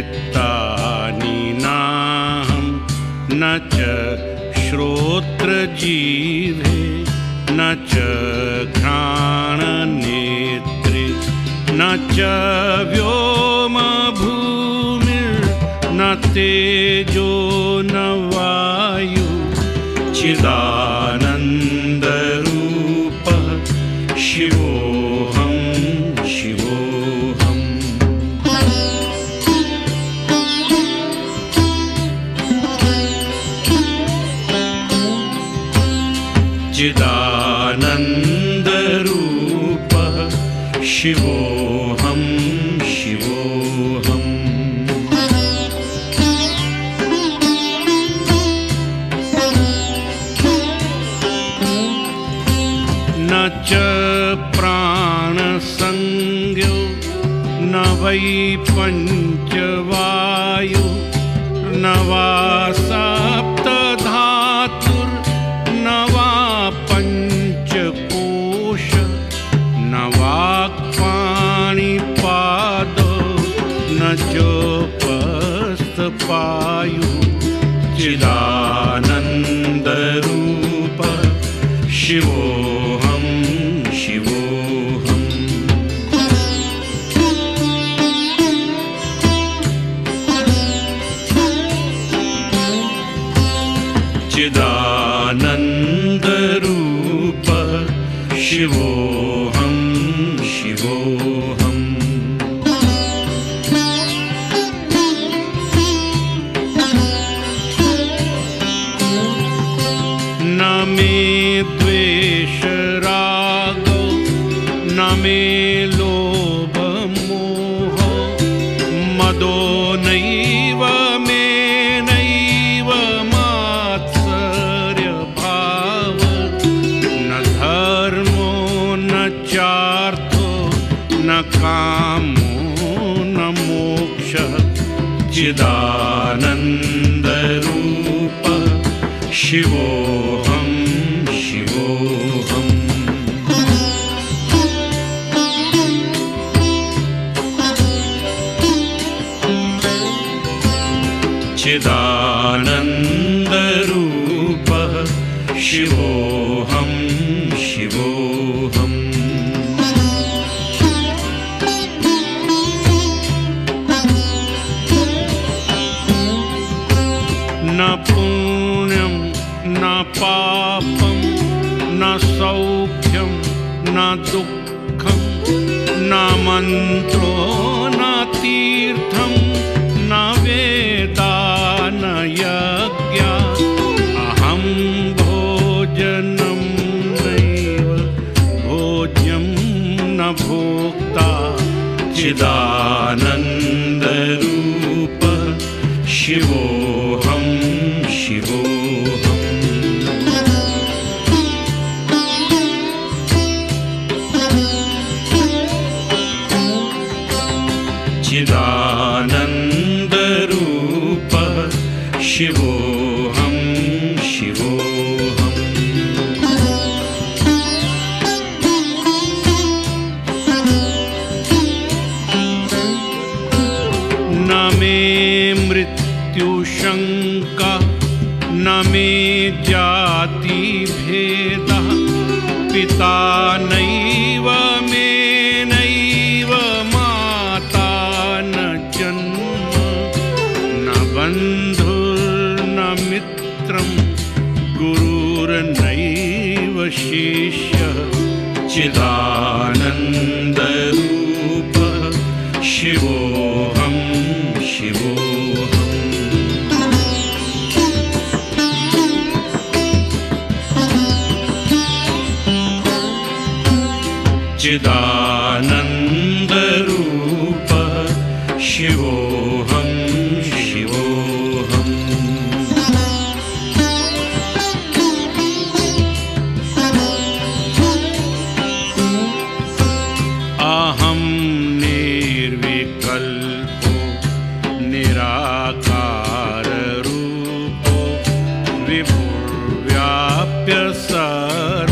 चित्तानि नाहं। न च श्रोत्रजीवे न च घ्राणनेत्रे न च व्योमभूमिर्न तेजो न वायु। चिदानन्दरूपः शिवोऽहं शिवोऽहं शिवोऽहम् न च प्राणसंज्ञो न वै पञ्चवायु शिवोऽहं शिवोऽहम् चिदानन्दरूप शिवोऽहं शिवोऽहम् मोक्षः चिदानन्दरूप। शिवोऽहं शिवोऽहम् चिदानन्दरूपः शिवोऽहं। शिवोऽहम् पुण्यं न पापं न सौख्यं न दुःखं न मन्त्रो न तीर्थं न वेदा न यज्ञा अहं भोजनं नैव भोज्यं न भोक्ता चिदानन्दरूप मे मृत्युशङ्का न मे जातिभेदः। पिता नैव मे नैव माता न जन्म। न बन्धुर्न मित्रं गुरुर्नैव शिष्यः। चिदानन्दरूप चिदानन्दरूप शिवोऽहं शिवोऽहम्। अहं निर्विकल्पो निराकाररूपो विभुर्व्याप्य सर्वत्र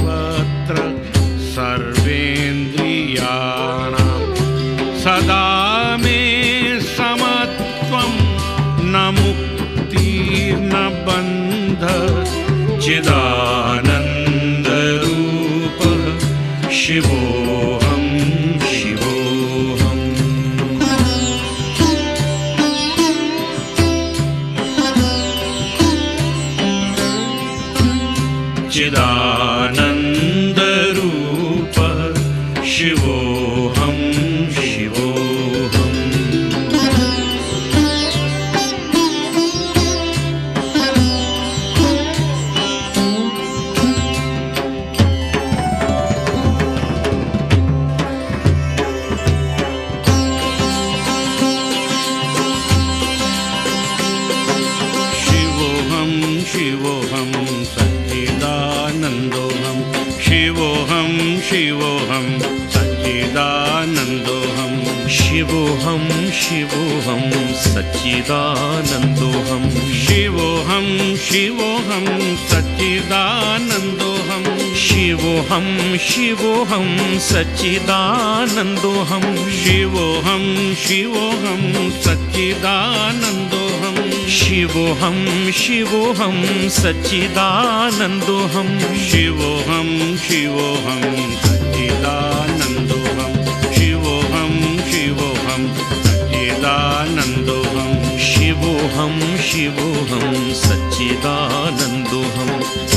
शिवोऽहं शिवोऽहं सच्चिदानन्दोऽहं शिवोऽहं शिवोऽहं सच्चिदानन्दोऽहं शिवोऽहं शिवोऽहं सच्चिदानन्दोऽहं शिवोऽहं शिवोऽहं सच्चिदानन्दोऽहं शिवोऽहं शिवोऽहं सच्चिदानन्दोऽहं शिवोऽहं शिवोऽहं सच्चिदानन्दोऽहं शिवोऽहं शिवोऽहं सच्चिदानन्दोऽहं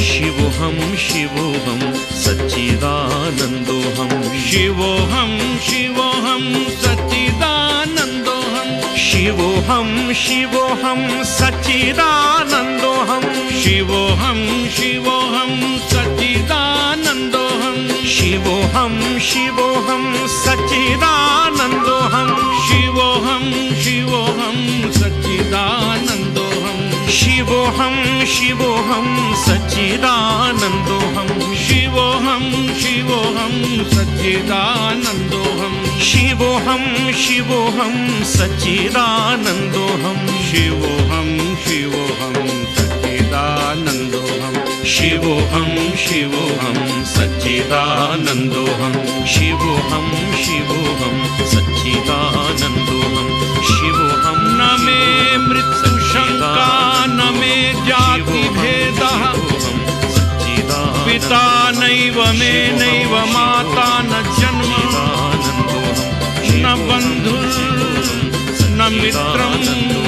शिवोऽहं शिवोऽहं सच्चिदानन्दोऽहं शिवोऽहं शिवोऽहं सच्चिदानन्दोऽहं शिवोऽहं शिवोऽहं सच्चिदानन्दोऽहं शिवोऽहं शिवोऽहं सच्चिदानन्दोऽहं शिवोऽहं शिवोऽहं सच्चिदानन्दोऽहं सच्चिदानन्दोऽहं शिवोऽहं शिवोऽहं सच्चिदानन्दोऽहं शिवोऽहं शिवोऽहं सच्चिदानन्दोऽहं शिवोऽहं शिवोऽहं सच्चिदानन्दोऽहं शिवोऽहं शिवोऽहं सच्चिदानन्दोऽहं शिवोऽहं शिवोऽहं सच्चिदानन्दोऽहं शिवोऽहं शिवोऽहं नैव मे नैव माता न जन्म। न बन्धुर्न मित्रं